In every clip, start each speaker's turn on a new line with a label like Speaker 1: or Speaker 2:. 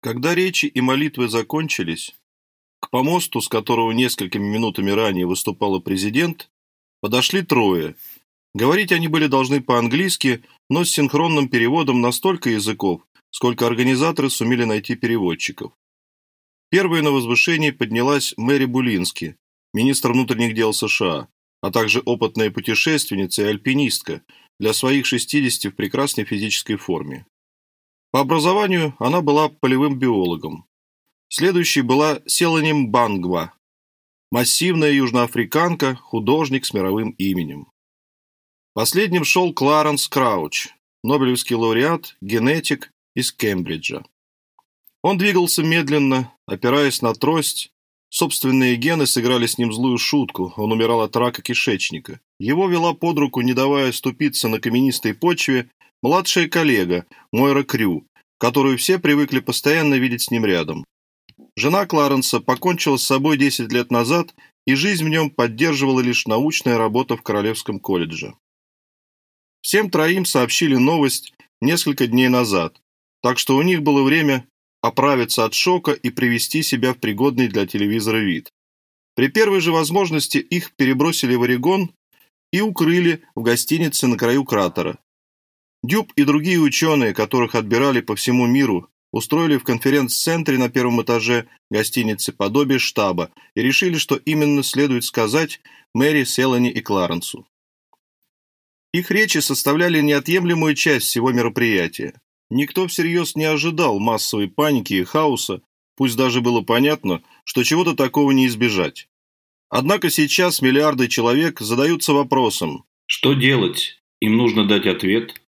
Speaker 1: Когда речи и молитвы закончились, к помосту, с которого несколькими минутами ранее выступал президент, подошли трое. Говорить они были должны по-английски, но с синхронным переводом на столько языков, сколько организаторы сумели найти переводчиков. Первой на возвышении поднялась Мэри Булински, министр внутренних дел США, а также опытная путешественница и альпинистка, для своих 60 в прекрасной физической форме. По образованию она была полевым биологом. Следующей была Селаним Бангва, массивная южноафриканка, художник с мировым именем. Последним шел Кларенс Крауч, Нобелевский лауреат, генетик из Кембриджа. Он двигался медленно, опираясь на трость. Собственные гены сыграли с ним злую шутку, он умирал от рака кишечника. Его вела под руку, не давая ступиться на каменистой почве, младшая коллега, Мойра Крю, которую все привыкли постоянно видеть с ним рядом. Жена Кларенса покончила с собой 10 лет назад, и жизнь в нем поддерживала лишь научная работа в Королевском колледже. Всем троим сообщили новость несколько дней назад, так что у них было время оправиться от шока и привести себя в пригодный для телевизора вид. При первой же возможности их перебросили в Орегон и укрыли в гостинице на краю кратера. Дюб и другие ученые, которых отбирали по всему миру, устроили в конференц-центре на первом этаже гостиницы подобие штаба и решили, что именно следует сказать Мэри, Селани и Кларенсу. Их речи составляли неотъемлемую часть всего мероприятия. Никто всерьез не ожидал массовой паники и хаоса, пусть даже было понятно, что чего-то такого не избежать. Однако сейчас миллиарды человек задаются вопросом,
Speaker 2: что делать? Им нужно дать ответ.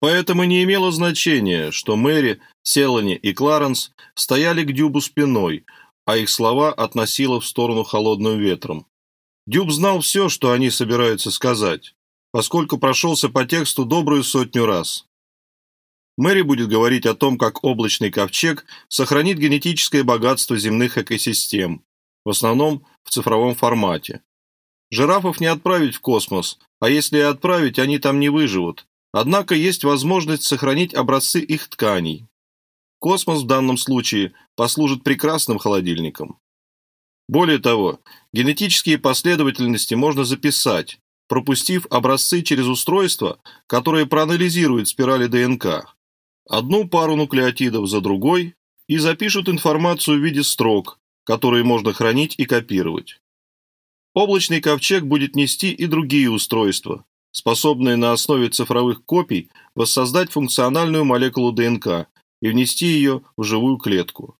Speaker 1: Поэтому не имело значения, что Мэри, Селани и Кларенс стояли к Дюбу спиной, а их слова относило в сторону холодным ветром. Дюб знал все, что они собираются сказать, поскольку прошелся по тексту добрую сотню раз. Мэри будет говорить о том, как облачный ковчег сохранит генетическое богатство земных экосистем, в основном в цифровом формате. Жирафов не отправить в космос, а если и отправить, они там не выживут. Однако есть возможность сохранить образцы их тканей. Космос в данном случае послужит прекрасным холодильником. Более того, генетические последовательности можно записать, пропустив образцы через устройство, которое проанализирует спирали ДНК одну пару нуклеотидов за другой и запишут информацию в виде строк, которые можно хранить и копировать. Облачный ковчег будет нести и другие устройства, способные на основе цифровых копий воссоздать функциональную молекулу ДНК и внести ее в живую клетку.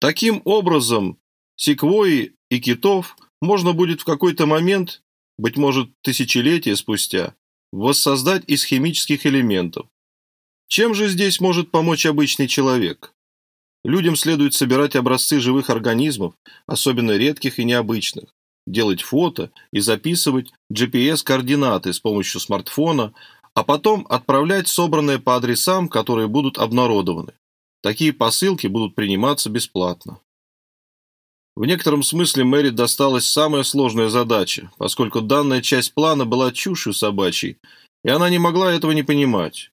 Speaker 1: Таким образом, секвои и китов можно будет в какой-то момент, быть может тысячелетия спустя, воссоздать из химических элементов, чем же здесь может помочь обычный человек? Людям следует собирать образцы живых организмов, особенно редких и необычных, делать фото и записывать GPS-координаты с помощью смартфона, а потом отправлять собранное по адресам, которые будут обнародованы. Такие посылки будут приниматься бесплатно. В некотором смысле Мэри досталась самая сложная задача, поскольку данная часть плана была чушью собачьей, и она не могла этого не понимать.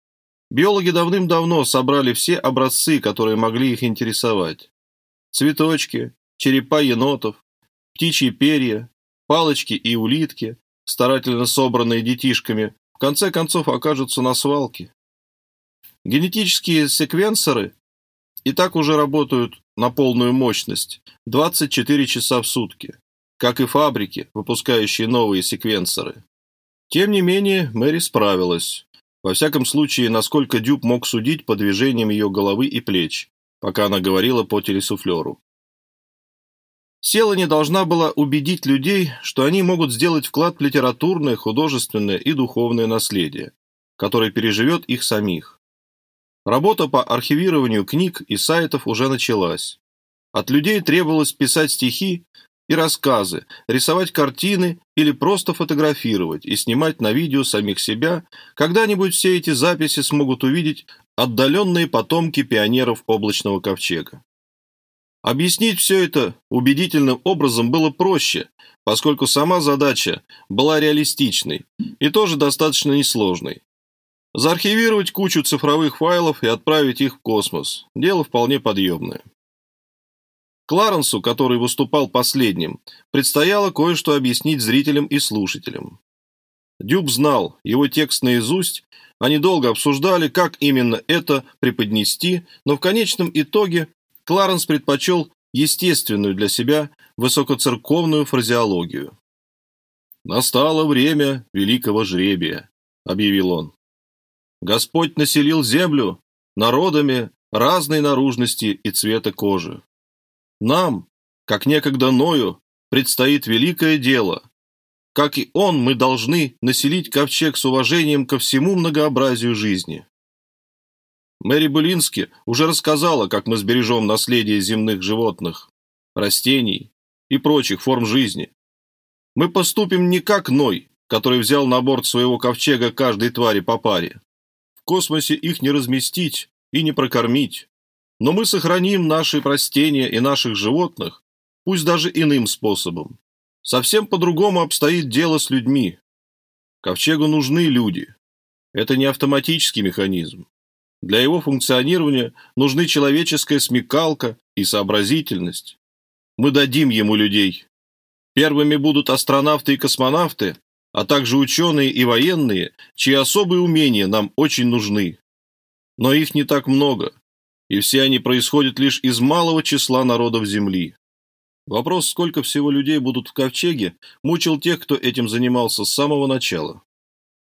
Speaker 1: Биологи давным-давно собрали все образцы, которые могли их интересовать. Цветочки, черепа енотов, птичьи перья, палочки и улитки, старательно собранные детишками, в конце концов окажутся на свалке. Генетические секвенсоры и так уже работают на полную мощность 24 часа в сутки, как и фабрики, выпускающие новые секвенсоры. Тем не менее, Мэри справилась. Во всяком случае, насколько Дюб мог судить по движениям ее головы и плеч, пока она говорила по телесуфлеру. Села не должна была убедить людей, что они могут сделать вклад в литературное, художественное и духовное наследие, которое переживет их самих. Работа по архивированию книг и сайтов уже началась. От людей требовалось писать стихи, и рассказы, рисовать картины или просто фотографировать и снимать на видео самих себя, когда-нибудь все эти записи смогут увидеть отдаленные потомки пионеров облачного ковчега. Объяснить все это убедительным образом было проще, поскольку сама задача была реалистичной и тоже достаточно несложной. Заархивировать кучу цифровых файлов и отправить их в космос. Дело вполне подъемное. Кларенсу, который выступал последним, предстояло кое-что объяснить зрителям и слушателям. Дюб знал, его текст наизусть, они долго обсуждали, как именно это преподнести, но в конечном итоге Кларенс предпочел естественную для себя высокоцерковную фразеологию. «Настало время великого жребия», — объявил он. «Господь населил землю народами разной наружности и цвета кожи. Нам, как некогда Ною, предстоит великое дело. Как и он, мы должны населить ковчег с уважением ко всему многообразию жизни. Мэри Былински уже рассказала, как мы сбережем наследие земных животных, растений и прочих форм жизни. Мы поступим не как Ной, который взял на борт своего ковчега каждой твари по паре. В космосе их не разместить и не прокормить. Но мы сохраним наши растения и наших животных, пусть даже иным способом. Совсем по-другому обстоит дело с людьми. Ковчегу нужны люди. Это не автоматический механизм. Для его функционирования нужны человеческая смекалка и сообразительность. Мы дадим ему людей. Первыми будут астронавты и космонавты, а также ученые и военные, чьи особые умения нам очень нужны. Но их не так много, и все они происходят лишь из малого числа народов Земли. Вопрос, сколько всего людей будут в ковчеге, мучил тех, кто этим занимался с самого начала.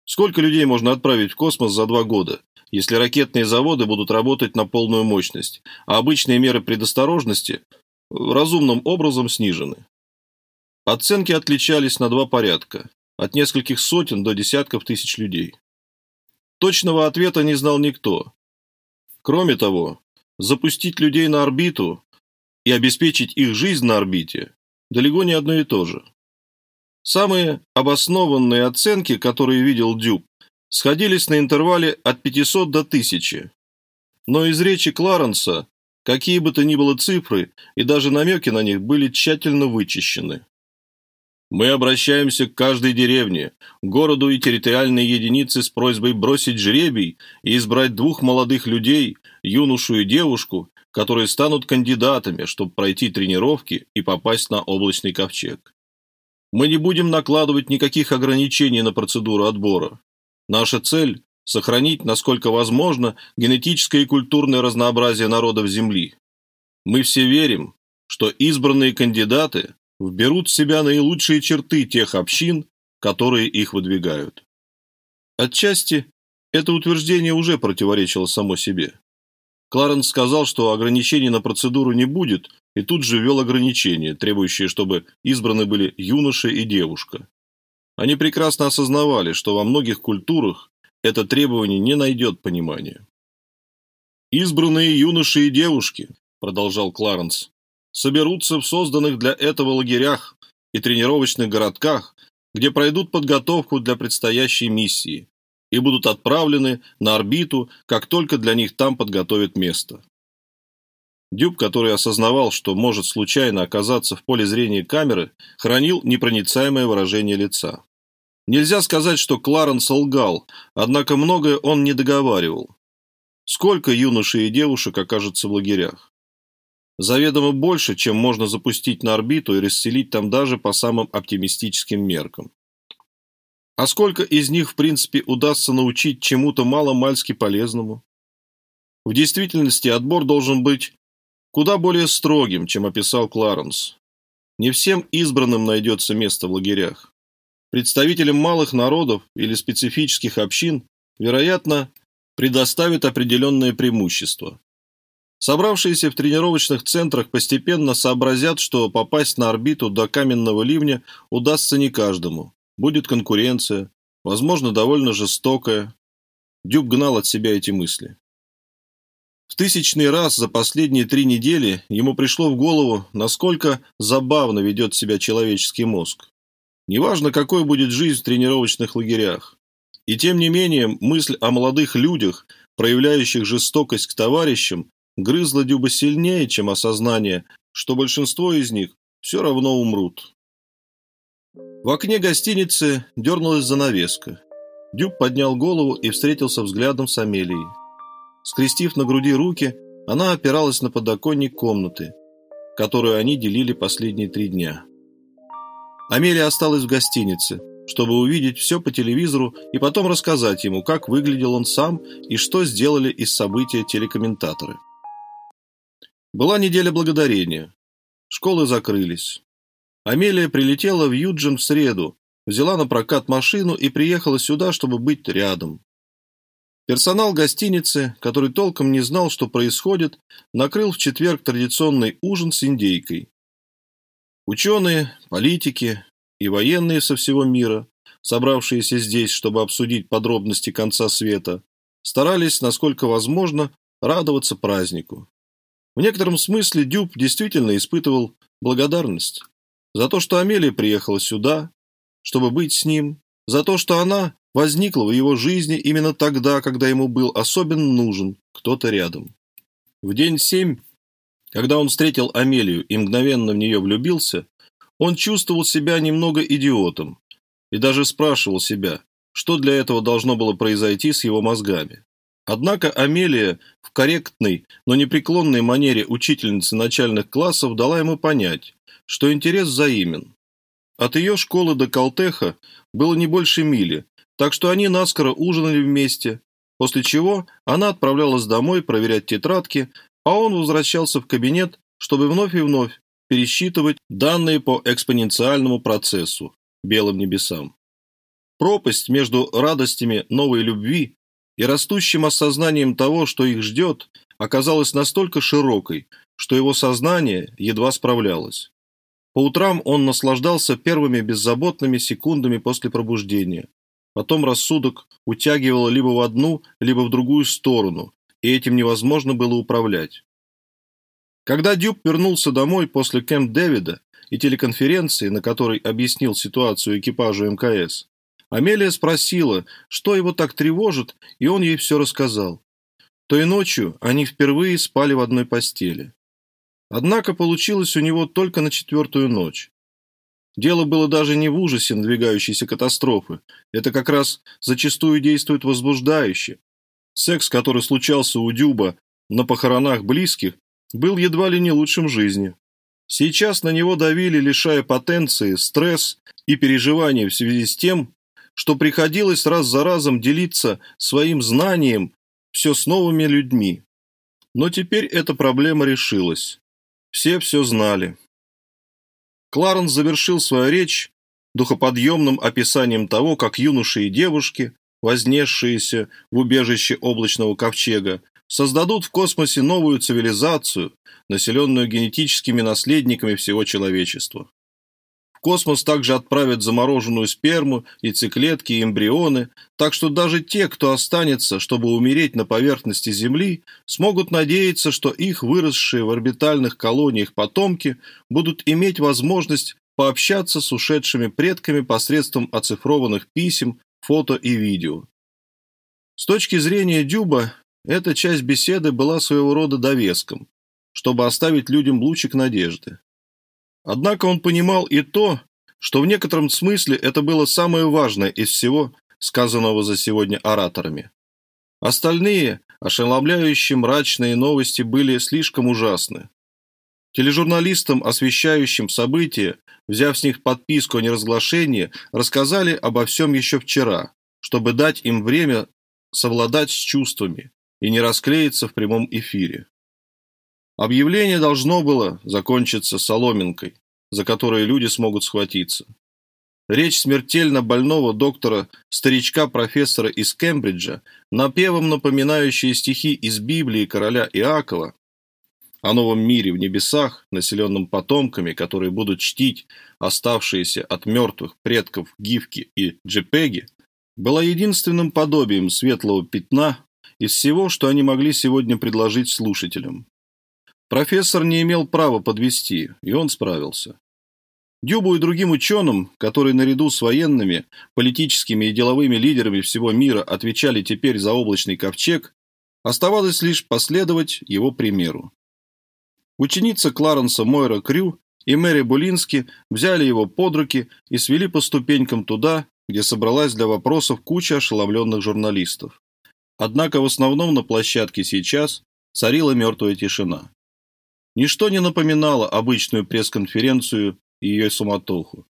Speaker 1: Сколько людей можно отправить в космос за два года, если ракетные заводы будут работать на полную мощность, а обычные меры предосторожности разумным образом снижены? Оценки отличались на два порядка, от нескольких сотен до десятков тысяч людей. Точного ответа не знал никто. Кроме того, запустить людей на орбиту и обеспечить их жизнь на орбите далеко не одно и то же. Самые обоснованные оценки, которые видел Дюб, сходились на интервале от 500 до 1000. Но из речи Кларенса какие бы то ни было цифры и даже намеки на них были тщательно вычищены. Мы обращаемся к каждой деревне, городу и территориальной единице с просьбой бросить жребий и избрать двух молодых людей, юношу и девушку, которые станут кандидатами, чтобы пройти тренировки и попасть на облачный ковчег. Мы не будем накладывать никаких ограничений на процедуру отбора. Наша цель – сохранить, насколько возможно, генетическое и культурное разнообразие народов Земли. Мы все верим, что избранные кандидаты вберут в себя наилучшие черты тех общин, которые их выдвигают. Отчасти это утверждение уже противоречило само себе. Кларенс сказал, что ограничений на процедуру не будет, и тут же ввел ограничения, требующие, чтобы избраны были юноша и девушка. Они прекрасно осознавали, что во многих культурах это требование не найдет понимания. «Избранные юноши и девушки», – продолжал Кларенс, соберутся в созданных для этого лагерях и тренировочных городках, где пройдут подготовку для предстоящей миссии и будут отправлены на орбиту, как только для них там подготовят место. Дюб, который осознавал, что может случайно оказаться в поле зрения камеры, хранил непроницаемое выражение лица. Нельзя сказать, что Кларенс лгал, однако многое он не договаривал. Сколько юношей и девушек окажется в лагерях? заведомо больше, чем можно запустить на орбиту и расселить там даже по самым оптимистическим меркам. А сколько из них, в принципе, удастся научить чему-то мало-мальски полезному? В действительности отбор должен быть куда более строгим, чем описал Кларенс. Не всем избранным найдется место в лагерях. Представителям малых народов или специфических общин, вероятно, предоставят определенное преимущество. Собравшиеся в тренировочных центрах постепенно сообразят, что попасть на орбиту до каменного ливня удастся не каждому. Будет конкуренция, возможно, довольно жестокая. Дюб гнал от себя эти мысли. В тысячный раз за последние три недели ему пришло в голову, насколько забавно ведет себя человеческий мозг. Неважно, какой будет жизнь в тренировочных лагерях. И тем не менее, мысль о молодых людях, проявляющих жестокость к товарищам, грызло Дюба сильнее, чем осознание, что большинство из них все равно умрут. В окне гостиницы дернулась занавеска. Дюб поднял голову и встретился взглядом с Амелией. Скрестив на груди руки, она опиралась на подоконник комнаты, которую они делили последние три дня. Амелия осталась в гостинице, чтобы увидеть все по телевизору и потом рассказать ему, как выглядел он сам и что сделали из события телекомментаторы. Была неделя благодарения. Школы закрылись. Амелия прилетела в Юджин в среду, взяла на прокат машину и приехала сюда, чтобы быть рядом. Персонал гостиницы, который толком не знал, что происходит, накрыл в четверг традиционный ужин с индейкой. Ученые, политики и военные со всего мира, собравшиеся здесь, чтобы обсудить подробности конца света, старались, насколько возможно, радоваться празднику. В некотором смысле Дюб действительно испытывал благодарность за то, что Амелия приехала сюда, чтобы быть с ним, за то, что она возникла в его жизни именно тогда, когда ему был особенно нужен кто-то рядом. В день семь, когда он встретил Амелию и мгновенно в нее влюбился, он чувствовал себя немного идиотом и даже спрашивал себя, что для этого должно было произойти с его мозгами. Однако Амелия в корректной, но непреклонной манере учительницы начальных классов дала ему понять, что интерес взаимен. От ее школы до Калтеха было не больше мили, так что они наскоро ужинали вместе, после чего она отправлялась домой проверять тетрадки, а он возвращался в кабинет, чтобы вновь и вновь пересчитывать данные по экспоненциальному процессу, белым небесам. Пропасть между радостями новой любви и растущим осознанием того, что их ждет, оказалась настолько широкой, что его сознание едва справлялось. По утрам он наслаждался первыми беззаботными секундами после пробуждения. Потом рассудок утягивало либо в одну, либо в другую сторону, и этим невозможно было управлять. Когда Дюб вернулся домой после Кэмп Дэвида и телеконференции, на которой объяснил ситуацию экипажу МКС, Амелия спросила, что его так тревожит, и он ей все рассказал. Той ночью они впервые спали в одной постели. Однако получилось у него только на четвертую ночь. Дело было даже не в ужасе надвигающейся катастрофы. Это как раз зачастую действует возбуждающе. Секс, который случался у Дюба на похоронах близких, был едва ли не лучшим в жизни. Сейчас на него давили, лишая потенции, стресс и переживания в связи с тем, что приходилось раз за разом делиться своим знанием все с новыми людьми. Но теперь эта проблема решилась. Все все знали. Кларенс завершил свою речь духоподъемным описанием того, как юноши и девушки, вознесшиеся в убежище облачного ковчега, создадут в космосе новую цивилизацию, населенную генетическими наследниками всего человечества. В космос также отправят замороженную сперму, яйцеклетки и эмбрионы, так что даже те, кто останется, чтобы умереть на поверхности Земли, смогут надеяться, что их выросшие в орбитальных колониях потомки будут иметь возможность пообщаться с ушедшими предками посредством оцифрованных писем, фото и видео. С точки зрения Дюба, эта часть беседы была своего рода довеском, чтобы оставить людям лучик надежды. Однако он понимал и то, что в некотором смысле это было самое важное из всего, сказанного за сегодня ораторами. Остальные, ошеломляющие мрачные новости были слишком ужасны. Тележурналистам, освещающим события, взяв с них подписку о неразглашении, рассказали обо всем еще вчера, чтобы дать им время совладать с чувствами и не расклеиться в прямом эфире. Объявление должно было закончиться соломинкой, за которой люди смогут схватиться. Речь смертельно больного доктора-старичка-профессора из Кембриджа, напевом напоминающие стихи из Библии короля Иакова, о новом мире в небесах, населенном потомками, которые будут чтить оставшиеся от мертвых предков Гифки и Джепеги, была единственным подобием светлого пятна из всего, что они могли сегодня предложить слушателям. Профессор не имел права подвести, и он справился. Дюбу и другим ученым, которые наряду с военными, политическими и деловыми лидерами всего мира отвечали теперь за облачный ковчег, оставалось лишь последовать его примеру. Ученица Кларенса Мойра Крю и Мэри Булински взяли его под руки и свели по ступенькам туда, где собралась для вопросов куча ошеломленных журналистов. Однако в основном на площадке сейчас царила мертвая тишина. Ничто не напоминало обычную пресс-конференцию и ее суматоху.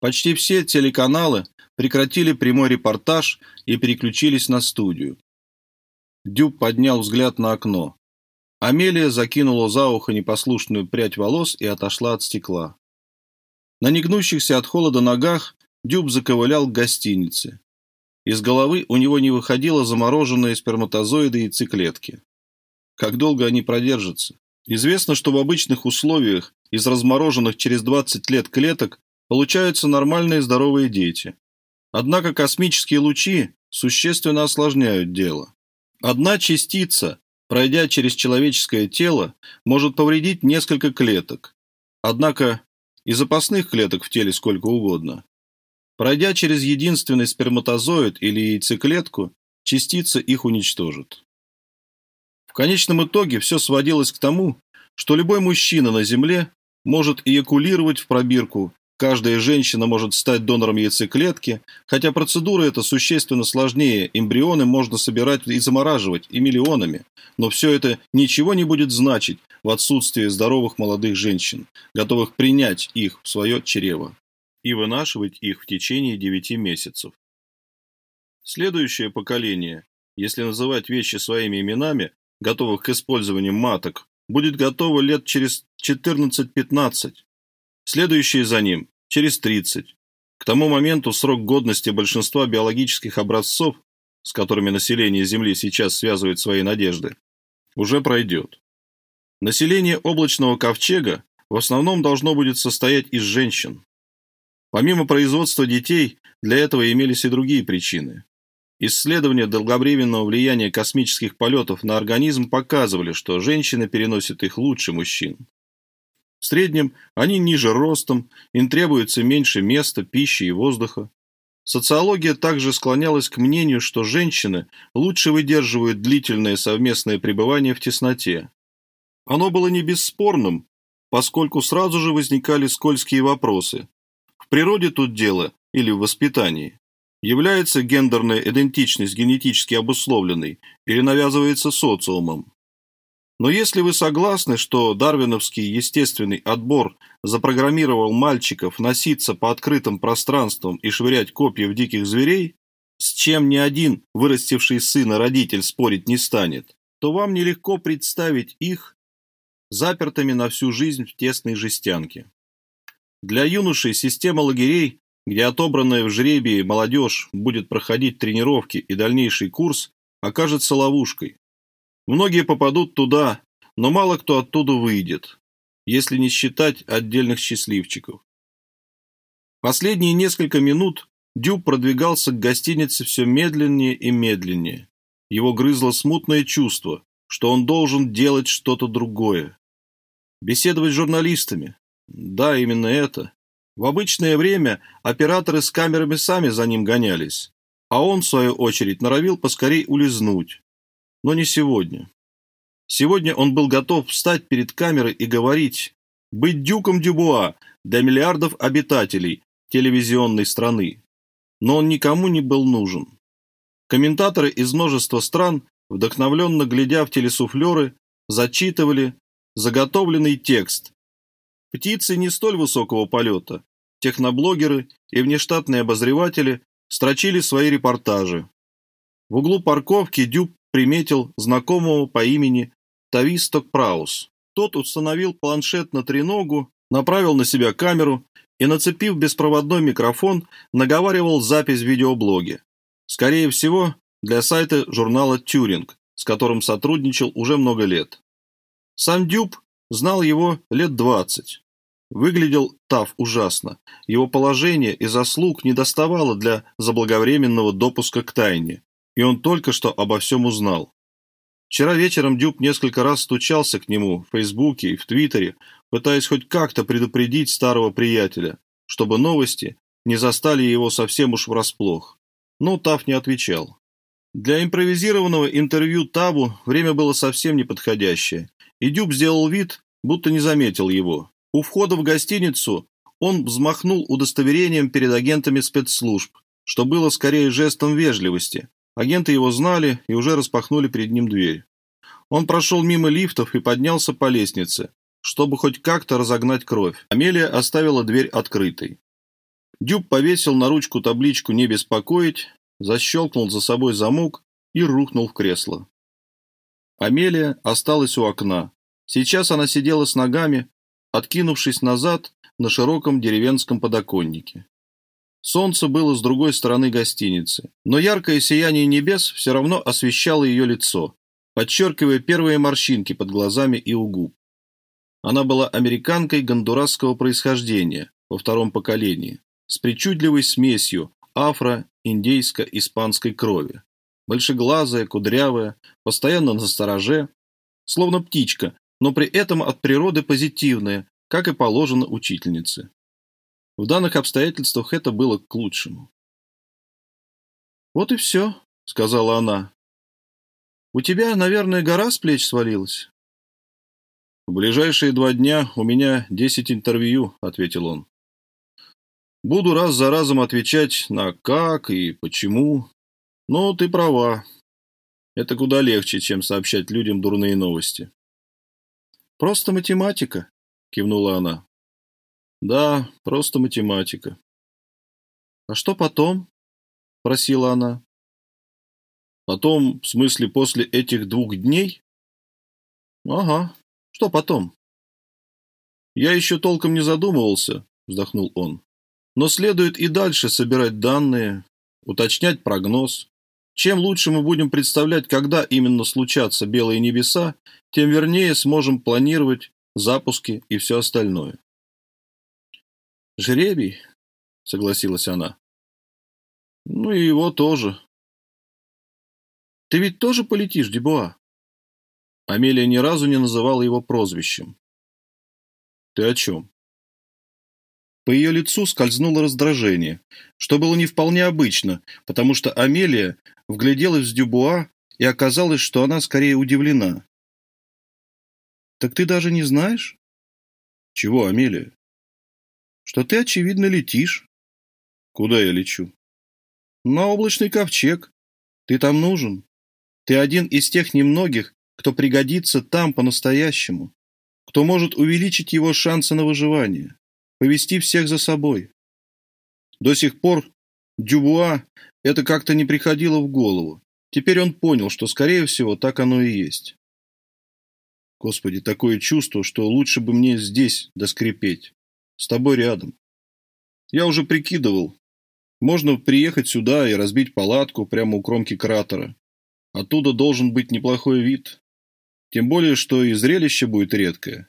Speaker 1: Почти все телеканалы прекратили прямой репортаж и переключились на студию. Дюб поднял взгляд на окно. Амелия закинула за ухо непослушную прядь волос и отошла от стекла. На негнущихся от холода ногах Дюб заковылял к гостинице. Из головы у него не выходило замороженные сперматозоиды и яйцеклетки. Как долго они продержатся? Известно, что в обычных условиях из размороженных через 20 лет клеток получаются нормальные здоровые дети. Однако космические лучи существенно осложняют дело. Одна частица, пройдя через человеческое тело, может повредить несколько клеток. Однако и запасных клеток в теле сколько угодно. Пройдя через единственный сперматозоид или яйцеклетку, частица их уничтожит. В конечном итоге все сводилось к тому, что любой мужчина на Земле может эякулировать в пробирку, каждая женщина может стать донором яйцеклетки, хотя процедура эта существенно сложнее, эмбрионы можно собирать и замораживать, и миллионами, но все это ничего не будет значить в отсутствии здоровых молодых женщин, готовых принять их в свое чрево и вынашивать их в течение 9 месяцев. Следующее поколение, если называть вещи своими именами, готовых к использованию маток, будет готово лет через 14-15. Следующее за ним – через 30. К тому моменту срок годности большинства биологических образцов, с которыми население Земли сейчас связывает свои надежды, уже пройдет. Население облачного ковчега в основном должно будет состоять из женщин. Помимо производства детей, для этого имелись и другие причины. Исследования долговременного влияния космических полетов на организм показывали, что женщины переносят их лучше мужчин. В среднем они ниже ростом, им требуется меньше места, пищи и воздуха. Социология также склонялась к мнению, что женщины лучше выдерживают длительное совместное пребывание в тесноте. Оно было не бесспорным, поскольку сразу же возникали скользкие вопросы. В природе тут дело или в воспитании? Является гендерная идентичность генетически обусловленной или навязывается социумом? Но если вы согласны, что дарвиновский естественный отбор запрограммировал мальчиков носиться по открытым пространствам и швырять копья в диких зверей, с чем ни один вырастивший сына родитель спорить не станет, то вам нелегко представить их запертыми на всю жизнь в тесной жестянке. Для юношей система лагерей, где отобранная в жребии молодежь будет проходить тренировки и дальнейший курс, окажется ловушкой. Многие попадут туда, но мало кто оттуда выйдет, если не считать отдельных счастливчиков. Последние несколько минут Дюб продвигался к гостинице все медленнее и медленнее. Его грызло смутное чувство, что он должен делать что-то другое. Беседовать с журналистами. Да, именно это. В обычное время операторы с камерами сами за ним гонялись, а он, в свою очередь, норовил поскорей улизнуть. Но не сегодня. Сегодня он был готов встать перед камерой и говорить, быть дюком Дюбуа для миллиардов обитателей телевизионной страны. Но он никому не был нужен. Комментаторы из множества стран, вдохновленно глядя в телесуфлеры, зачитывали заготовленный текст. Птицы не столь высокого полета, техноблогеры и внештатные обозреватели строчили свои репортажи. В углу парковки Дюб приметил знакомого по имени Тависток Праус. Тот установил планшет на треногу, направил на себя камеру и, нацепив беспроводной микрофон, наговаривал запись в видеоблоге. Скорее всего, для сайта журнала «Тюринг», с которым сотрудничал уже много лет. Сам Дюб знал его лет двадцать. Выглядел Тав ужасно. Его положение и заслуг не доставало для заблаговременного допуска к тайне, и он только что обо всем узнал. Вчера вечером Дюб несколько раз стучался к нему в Фейсбуке и в Твиттере, пытаясь хоть как-то предупредить старого приятеля, чтобы новости не застали его совсем уж врасплох. Но Тав не отвечал. Для импровизированного интервью Табу время было совсем неподходящее, и Дюб сделал вид, будто не заметил его. У входа в гостиницу он взмахнул удостоверением перед агентами спецслужб, что было скорее жестом вежливости. Агенты его знали и уже распахнули перед ним дверь. Он прошел мимо лифтов и поднялся по лестнице, чтобы хоть как-то разогнать кровь. Амелия оставила дверь открытой. Дюб повесил на ручку табличку «Не беспокоить», защелкнул за собой замок и рухнул в кресло. Амелия осталась у окна. Сейчас она сидела с ногами, откинувшись назад на широком деревенском подоконнике. Солнце было с другой стороны гостиницы, но яркое сияние небес все равно освещало ее лицо, подчеркивая первые морщинки под глазами и у губ. Она была американкой гондурасского происхождения во втором поколении, с причудливой смесью афро-индейско-испанской крови. Большеглазая, кудрявая, постоянно на стороже, словно птичка, но при этом от природы позитивная, как и положено учительнице. В данных обстоятельствах это было к лучшему. «Вот и все», — сказала она. «У тебя, наверное, гора с плеч свалилась?» «В ближайшие два дня у меня десять интервью», — ответил он. «Буду раз за разом отвечать на «как» и «почему». Но ты права. Это куда легче, чем сообщать людям дурные новости. «Просто математика», — кивнула она. «Да, просто математика». «А что потом?» — просила она. «Потом, в смысле, после этих двух дней?» «Ага. Что потом?» «Я еще толком не задумывался», — вздохнул он. «Но следует и дальше собирать данные, уточнять прогноз. Чем лучше мы будем представлять, когда именно случатся белые небеса, тем вернее сможем планировать запуски и все остальное. «Жребий», — согласилась она. «Ну и его тоже». «Ты ведь тоже полетишь, Дебуа?» Амелия ни разу не называла его прозвищем. «Ты о чем?» По ее лицу скользнуло раздражение, что было не вполне обычно, потому что Амелия вгляделась в Дюбуа, и оказалось, что она скорее удивлена. «Так ты даже не знаешь?» «Чего, Амелия?» «Что ты, очевидно, летишь». «Куда я лечу?» «На облачный ковчег. Ты там нужен. Ты один из тех немногих, кто пригодится там по-настоящему, кто может увеличить его шансы на выживание, повести всех за собой». До сих пор Дюбуа это как-то не приходило в голову. Теперь он понял, что, скорее всего, так оно и есть. Господи, такое чувство, что лучше бы мне здесь доскрипеть. С тобой рядом. Я уже прикидывал. Можно приехать сюда и разбить палатку прямо у кромки кратера. Оттуда должен быть неплохой вид. Тем более, что и зрелище будет редкое.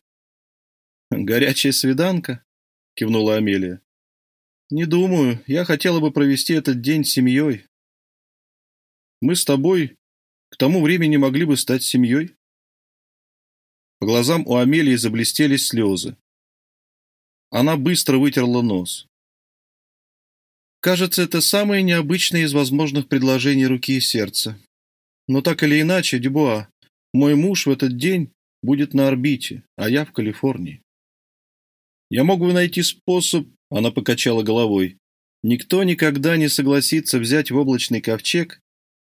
Speaker 1: «Горячая свиданка?» — кивнула Амелия. «Не думаю. Я хотела бы провести этот день с семьей». «Мы с тобой к тому времени могли бы стать семьей?» По глазам у Амелии заблестели слезы. Она быстро вытерла нос. «Кажется, это самое необычное из возможных предложений руки и сердца. Но так или иначе, Дюбуа, мой муж в этот день будет на орбите, а я в Калифорнии. Я мог бы найти способ она покачала головой. Никто никогда не согласится взять в облачный ковчег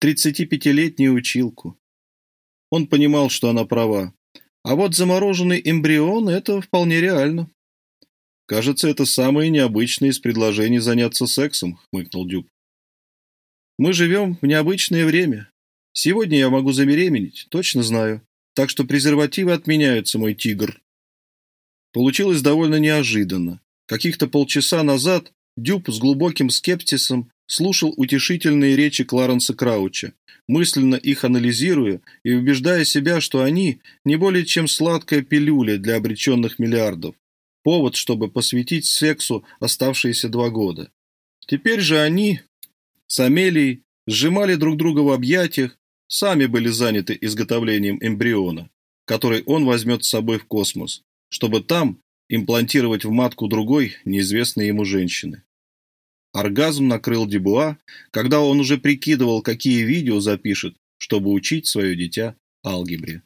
Speaker 1: 35-летнюю училку. Он понимал, что она права. А вот замороженный эмбрион – это вполне реально. «Кажется, это самое необычное из предложений заняться сексом», – хмыкнул Дюб. «Мы живем в необычное время. Сегодня я могу забеременеть, точно знаю. Так что презервативы отменяются, мой тигр». Получилось довольно неожиданно. Каких-то полчаса назад Дюб с глубоким скептисом слушал утешительные речи Кларенса Крауча, мысленно их анализируя и убеждая себя, что они не более чем сладкая пилюля для обреченных миллиардов, повод, чтобы посвятить сексу оставшиеся два года. Теперь же они с Амелией сжимали друг друга в объятиях, сами были заняты изготовлением эмбриона, который он возьмет с собой в космос, чтобы там имплантировать в матку другой, неизвестной ему женщины. Оргазм накрыл Дебуа, когда он уже прикидывал, какие видео запишет, чтобы учить свое дитя алгебре.